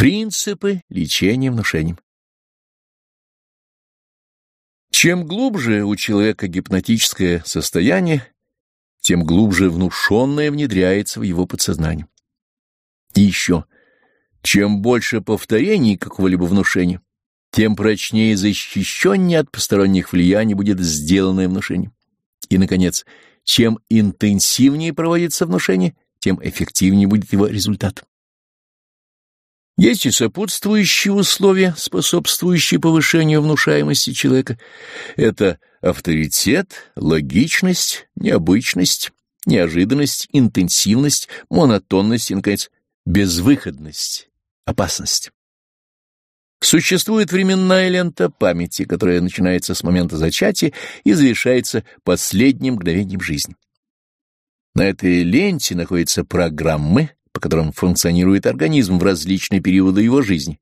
Принципы лечения внушением. Чем глубже у человека гипнотическое состояние, тем глубже внушенное внедряется в его подсознание. И еще, чем больше повторений какого-либо внушения, тем прочнее и защищеннее от посторонних влияний будет сделанное внушение. И, наконец, чем интенсивнее проводится внушение, тем эффективнее будет его результат. Есть и сопутствующие условия, способствующие повышению внушаемости человека. Это авторитет, логичность, необычность, неожиданность, интенсивность, монотонность и, наконец, безвыходность, опасность. Существует временная лента памяти, которая начинается с момента зачатия и завершается последним мгновением жизни. На этой ленте находятся программы, по которым функционирует организм в различные периоды его жизни.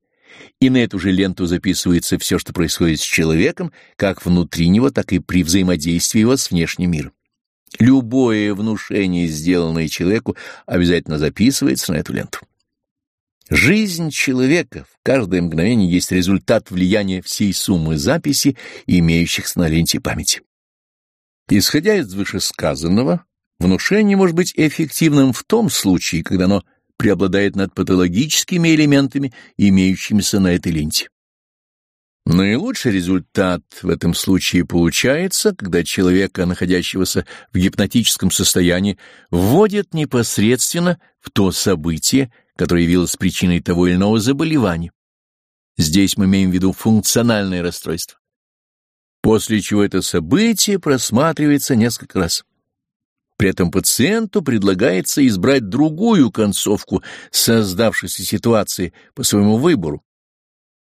И на эту же ленту записывается все, что происходит с человеком, как внутри него, так и при взаимодействии его с внешним миром. Любое внушение, сделанное человеку, обязательно записывается на эту ленту. Жизнь человека в каждое мгновение есть результат влияния всей суммы записей, имеющихся на ленте памяти. Исходя из вышесказанного, Внушение может быть эффективным в том случае, когда оно преобладает над патологическими элементами, имеющимися на этой ленте. Наилучший результат в этом случае получается, когда человека, находящегося в гипнотическом состоянии, вводят непосредственно в то событие, которое явилось причиной того или иного заболевания. Здесь мы имеем в виду функциональное расстройство. После чего это событие просматривается несколько раз. При этом пациенту предлагается избрать другую концовку создавшейся ситуации по своему выбору.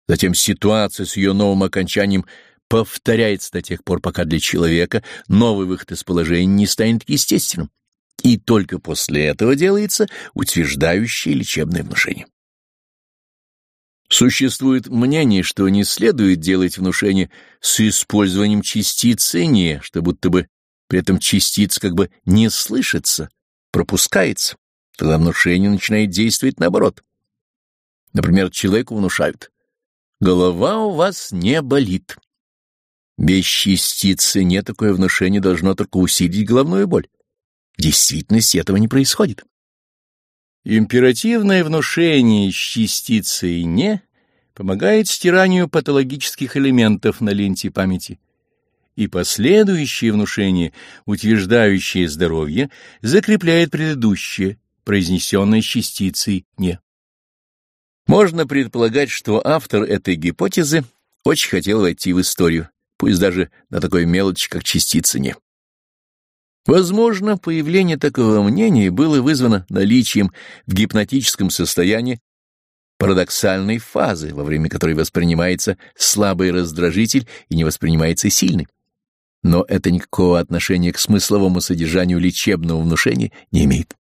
Затем ситуация с ее новым окончанием повторяется до тех пор, пока для человека новый выход из положения не станет естественным. И только после этого делается утверждающее лечебное внушение. Существует мнение, что не следует делать внушение с использованием частицы «не», что будто бы при этом частица как бы не слышится, пропускается. Тогда внушение начинает действовать наоборот. Например, человеку внушают «Голова у вас не болит». Без частицы нет такое внушение должно только усилить головную боль. В действительности этого не происходит. Императивное внушение с частицей «не» помогает стиранию патологических элементов на ленте памяти и последующее внушение, утверждающее здоровье, закрепляет предыдущее, произнесенное частицей «не». Можно предполагать, что автор этой гипотезы очень хотел войти в историю, пусть даже на такой мелочь, как частица «не». Возможно, появление такого мнения было вызвано наличием в гипнотическом состоянии парадоксальной фазы, во время которой воспринимается слабый раздражитель и не воспринимается сильный но это никакого отношения к смысловому содержанию лечебного внушения не имеет.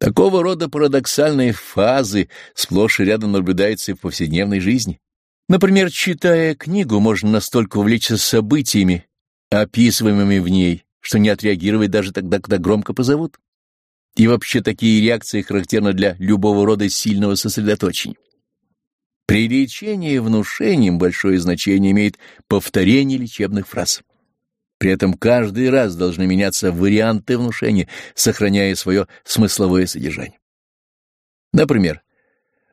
Такого рода парадоксальные фазы сплошь и рядом наблюдаются и в повседневной жизни. Например, читая книгу, можно настолько увлечься событиями, описываемыми в ней, что не отреагировать даже тогда, когда громко позовут. И вообще такие реакции характерны для любого рода сильного сосредоточения. При лечении внушением большое значение имеет повторение лечебных фраз. При этом каждый раз должны меняться варианты внушения, сохраняя свое смысловое содержание. Например,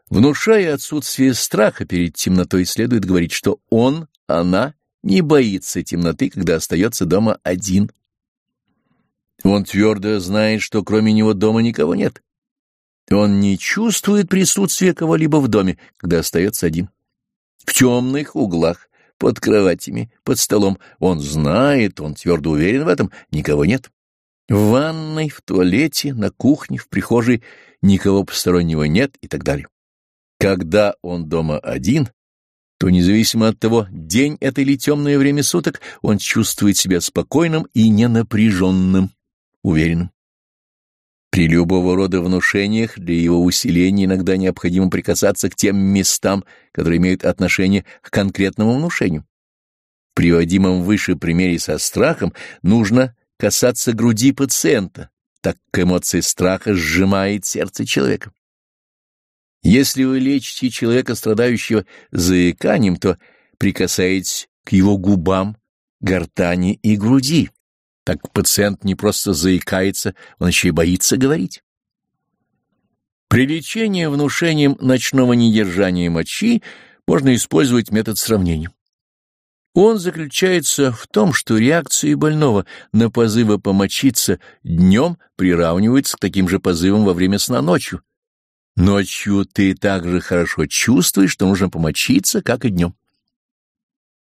внушая отсутствие страха перед темнотой, следует говорить, что он, она не боится темноты, когда остается дома один. Он твердо знает, что кроме него дома никого нет. Он не чувствует присутствия кого-либо в доме, когда остается один. В темных углах под кроватями, под столом. Он знает, он твердо уверен в этом, никого нет. В ванной, в туалете, на кухне, в прихожей никого постороннего нет и так далее. Когда он дома один, то независимо от того, день это или темное время суток, он чувствует себя спокойным и ненапряженным, уверенным. При любого рода внушениях для его усиления иногда необходимо прикасаться к тем местам, которые имеют отношение к конкретному внушению. В приводимом выше примере со страхом нужно касаться груди пациента, так как эмоция страха сжимает сердце человека. Если вы лечите человека, страдающего заиканием, то прикасаетесь к его губам, гортани и груди. Так пациент не просто заикается, он еще и боится говорить. При лечении внушением ночного недержания мочи можно использовать метод сравнения. Он заключается в том, что реакции больного на позывы помочиться днем приравниваются к таким же позывам во время сна ночью. Ночью ты так же хорошо чувствуешь, что нужно помочиться, как и днем.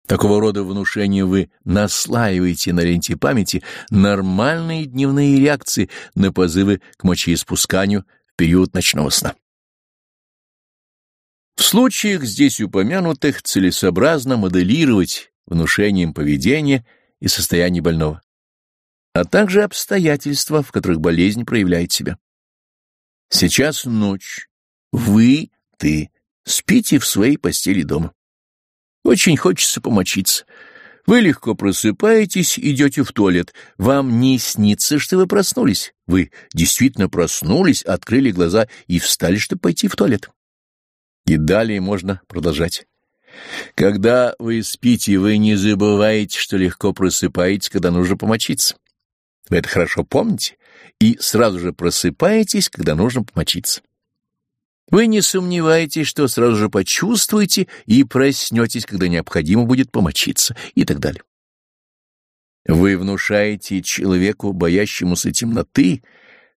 Такого рода внушения вы наслаиваете на ленте памяти нормальные дневные реакции на позывы к мочеиспусканию в период ночного сна. В случаях здесь упомянутых целесообразно моделировать внушением поведения и состояния больного, а также обстоятельства, в которых болезнь проявляет себя. Сейчас ночь. Вы, ты, спите в своей постели дома. Очень хочется помочиться. Вы легко просыпаетесь, идете в туалет. Вам не снится, что вы проснулись. Вы действительно проснулись, открыли глаза и встали, чтобы пойти в туалет. И далее можно продолжать. Когда вы спите, вы не забываете, что легко просыпаетесь, когда нужно помочиться. Вы это хорошо помните и сразу же просыпаетесь, когда нужно помочиться. Вы не сомневаетесь, что сразу же почувствуете и проснетесь, когда необходимо будет помочиться и так далее. Вы внушаете человеку, боящемуся темноты,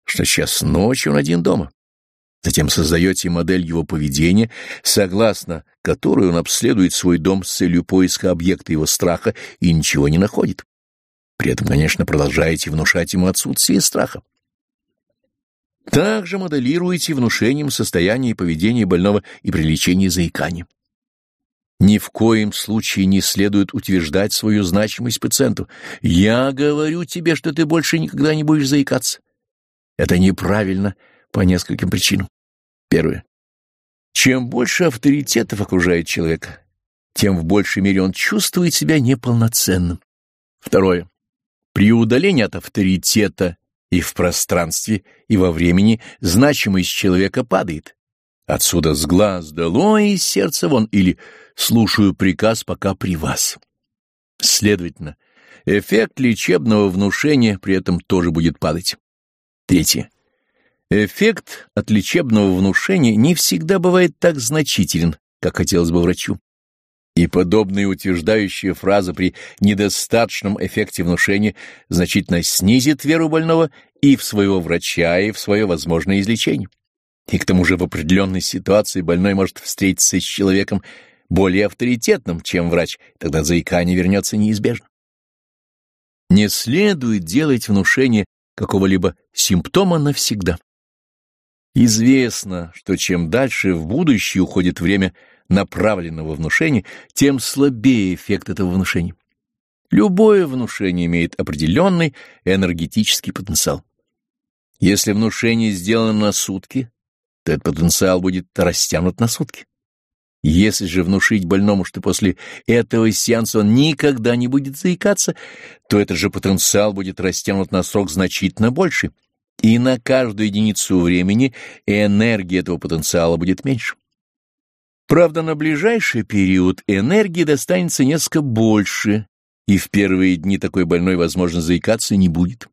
что сейчас ночью он один дома. Затем создаете модель его поведения, согласно которой он обследует свой дом с целью поиска объекта его страха и ничего не находит. При этом, конечно, продолжаете внушать ему отсутствие страха. Также моделируете внушением состояние и поведение больного и при лечении заикания. Ни в коем случае не следует утверждать свою значимость пациенту. «Я говорю тебе, что ты больше никогда не будешь заикаться». Это неправильно по нескольким причинам. Первое. Чем больше авторитетов окружает человека, тем в большей мере он чувствует себя неполноценным. Второе. При удалении от авторитета и в пространстве, и во времени значимость человека падает. Отсюда с глаз долой и сердца вон, или слушаю приказ пока при вас. Следовательно, эффект лечебного внушения при этом тоже будет падать. Третье. Эффект от лечебного внушения не всегда бывает так значителен, как хотелось бы врачу. И подобная утверждающая фраза при недостаточном эффекте внушения значительно снизит веру больного и в своего врача, и в свое возможное излечение. И к тому же в определенной ситуации больной может встретиться с человеком более авторитетным, чем врач, тогда заикание вернется неизбежно. Не следует делать внушение какого-либо симптома навсегда. Известно, что чем дальше в будущее уходит время направленного внушения, тем слабее эффект этого внушения. Любое внушение имеет определенный энергетический потенциал. Если внушение сделано на сутки, то этот потенциал будет растянут на сутки. Если же внушить больному, что после этого сеанса он никогда не будет заикаться, то этот же потенциал будет растянут на срок значительно больше, и на каждую единицу времени энергия этого потенциала будет меньше. Правда, на ближайший период энергии достанется несколько больше, и в первые дни такой больной, возможно, заикаться не будет.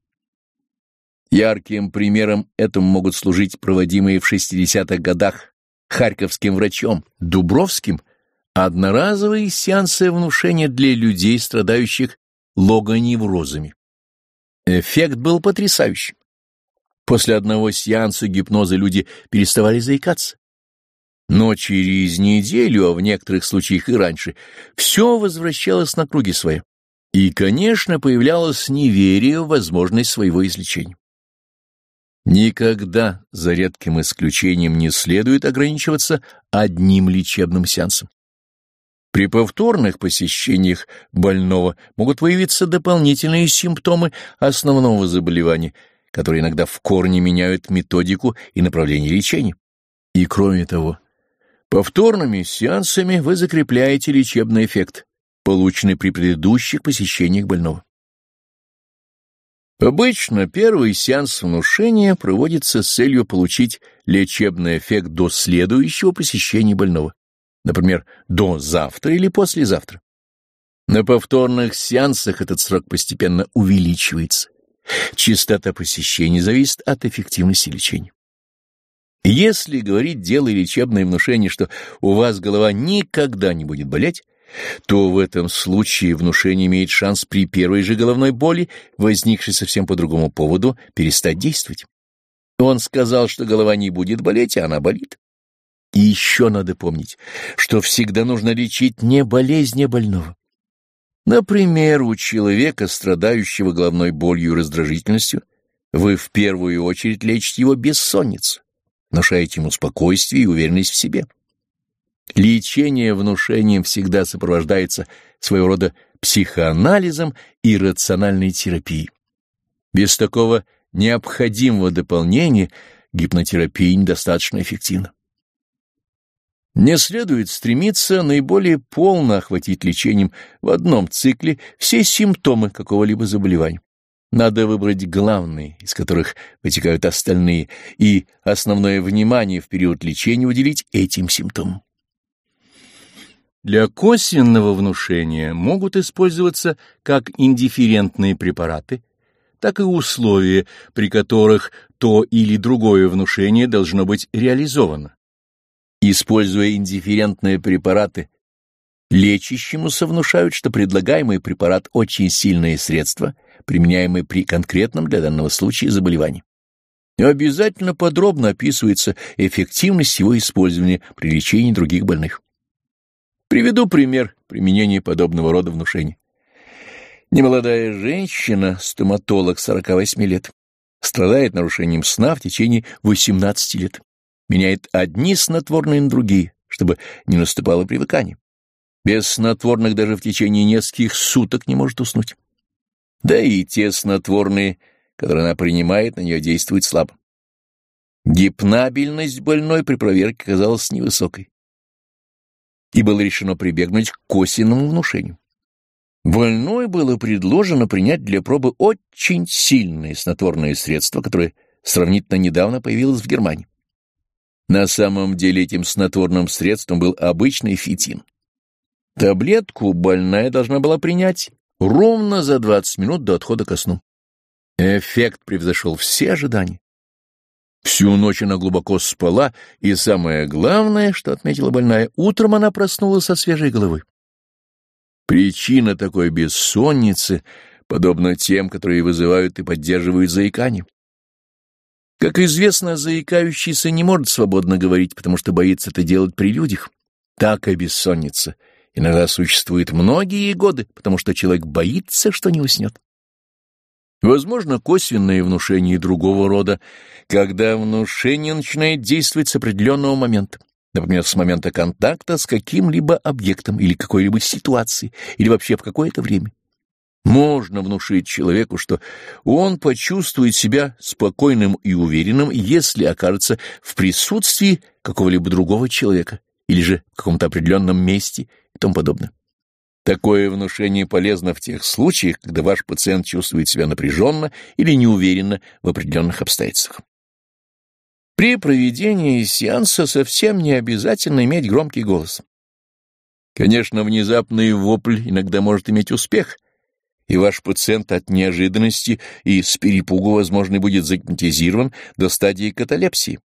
Ярким примером этому могут служить проводимые в 60-х годах харьковским врачом Дубровским одноразовые сеансы внушения для людей, страдающих логоневрозами. Эффект был потрясающим. После одного сеанса гипноза люди переставали заикаться. Но через неделю, а в некоторых случаях и раньше, все возвращалось на круги свои. И, конечно, появлялось неверие в возможность своего излечения. Никогда, за редким исключением, не следует ограничиваться одним лечебным сеансом. При повторных посещениях больного могут появиться дополнительные симптомы основного заболевания, которые иногда в корне меняют методику и направление лечения. И кроме того, повторными сеансами вы закрепляете лечебный эффект, полученный при предыдущих посещениях больного. Обычно первый сеанс внушения проводится с целью получить лечебный эффект до следующего посещения больного, например, до завтра или послезавтра. На повторных сеансах этот срок постепенно увеличивается. Частота посещений зависит от эффективности лечения. Если говорить дело лечебное внушение, что у вас голова никогда не будет болеть, то в этом случае внушение имеет шанс при первой же головной боли, возникшей совсем по другому поводу, перестать действовать. Он сказал, что голова не будет болеть, а она болит. И еще надо помнить, что всегда нужно лечить не болезнь а больного. Например, у человека, страдающего головной болью и раздражительностью, вы в первую очередь лечите его бессонницу, внушаете ему спокойствие и уверенность в себе. Лечение внушением всегда сопровождается своего рода психоанализом и рациональной терапией. Без такого необходимого дополнения гипнотерапия недостаточно эффективна. Не следует стремиться наиболее полно охватить лечением в одном цикле все симптомы какого-либо заболевания. Надо выбрать главные, из которых вытекают остальные, и основное внимание в период лечения уделить этим симптомам. Для косвенного внушения могут использоваться как индифферентные препараты, так и условия, при которых то или другое внушение должно быть реализовано. Используя индифферентные препараты, лечащему совнушают, что предлагаемый препарат очень сильное средство, применяемое при конкретном для данного случая заболевании. И обязательно подробно описывается эффективность его использования при лечении других больных. Приведу пример применения подобного рода внушений. Немолодая женщина, стоматолог 48 лет, страдает нарушением сна в течение 18 лет. Меняет одни снотворные на другие, чтобы не наступало привыкание. Без снотворных даже в течение нескольких суток не может уснуть. Да и те снотворные, которые она принимает, на нее действуют слабо. Гипнабельность больной при проверке казалась невысокой и было решено прибегнуть к косвенному внушению. Больной было предложено принять для пробы очень сильное снотворное средство, которое сравнительно недавно появилось в Германии. На самом деле этим снотворным средством был обычный фитин. Таблетку больная должна была принять ровно за 20 минут до отхода ко сну. Эффект превзошел все ожидания. Всю ночь она глубоко спала, и самое главное, что отметила больная, утром она проснулась со свежей головы. Причина такой бессонницы подобна тем, которые вызывают и поддерживают заикание. Как известно, заикающийся не может свободно говорить, потому что боится это делать при людях. Так и бессонница. Иногда существует многие годы, потому что человек боится, что не уснет. Возможно, косвенное внушение другого рода, когда внушение начинает действовать с определенного момента, например, с момента контакта с каким-либо объектом или какой-либо ситуацией, или вообще в какое-то время. Можно внушить человеку, что он почувствует себя спокойным и уверенным, если окажется в присутствии какого-либо другого человека или же в каком-то определенном месте и тому подобное. Такое внушение полезно в тех случаях, когда ваш пациент чувствует себя напряженно или неуверенно в определенных обстоятельствах. При проведении сеанса совсем не обязательно иметь громкий голос. Конечно, внезапный вопль иногда может иметь успех, и ваш пациент от неожиданности и с перепугу, возможно, будет загипнотизирован до стадии каталепсии.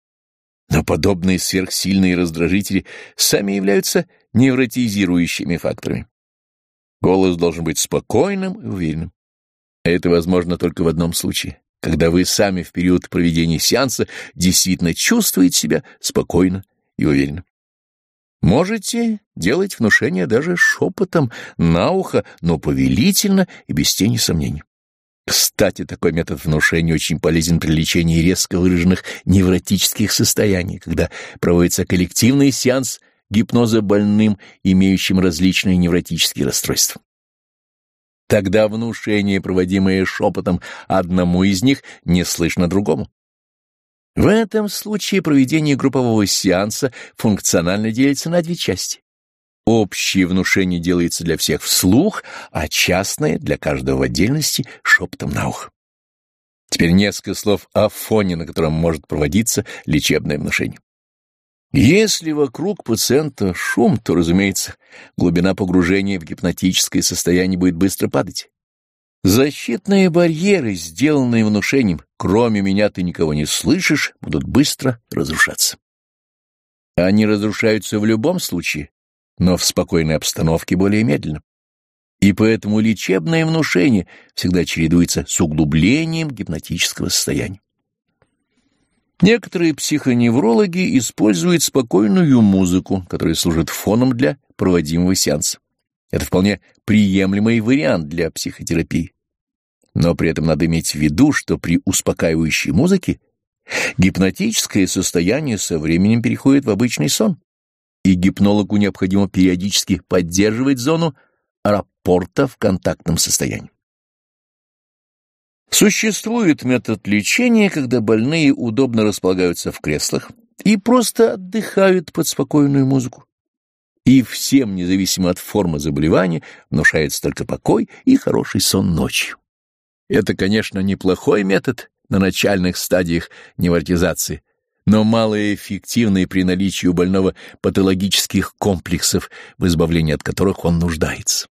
Но подобные сверхсильные раздражители сами являются невротизирующими факторами. Голос должен быть спокойным и уверенным. Это возможно только в одном случае, когда вы сами в период проведения сеанса действительно чувствуете себя спокойно и уверенно. Можете делать внушение даже шепотом, на ухо, но повелительно и без тени сомнений. Кстати, такой метод внушения очень полезен при лечении резко выраженных невротических состояний, когда проводится коллективный сеанс – гипноза больным, имеющим различные невротические расстройства. Тогда внушение, проводимое шепотом одному из них, не слышно другому. В этом случае проведение группового сеанса функционально делится на две части. Общее внушение делается для всех вслух, а частное — для каждого в отдельности шепотом на ухо. Теперь несколько слов о фоне, на котором может проводиться лечебное внушение. Если вокруг пациента шум, то, разумеется, глубина погружения в гипнотическое состояние будет быстро падать. Защитные барьеры, сделанные внушением, кроме меня ты никого не слышишь, будут быстро разрушаться. Они разрушаются в любом случае, но в спокойной обстановке более медленно. И поэтому лечебное внушение всегда чередуется с углублением гипнотического состояния. Некоторые психоневрологи используют спокойную музыку, которая служит фоном для проводимого сеанса. Это вполне приемлемый вариант для психотерапии. Но при этом надо иметь в виду, что при успокаивающей музыке гипнотическое состояние со временем переходит в обычный сон, и гипнологу необходимо периодически поддерживать зону рапорта в контактном состоянии. Существует метод лечения, когда больные удобно располагаются в креслах и просто отдыхают под спокойную музыку. И всем, независимо от формы заболевания, внушается только покой и хороший сон ночью. Это, конечно, неплохой метод на начальных стадиях невротизации, но малоэффективный при наличии у больного патологических комплексов, в избавлении от которых он нуждается.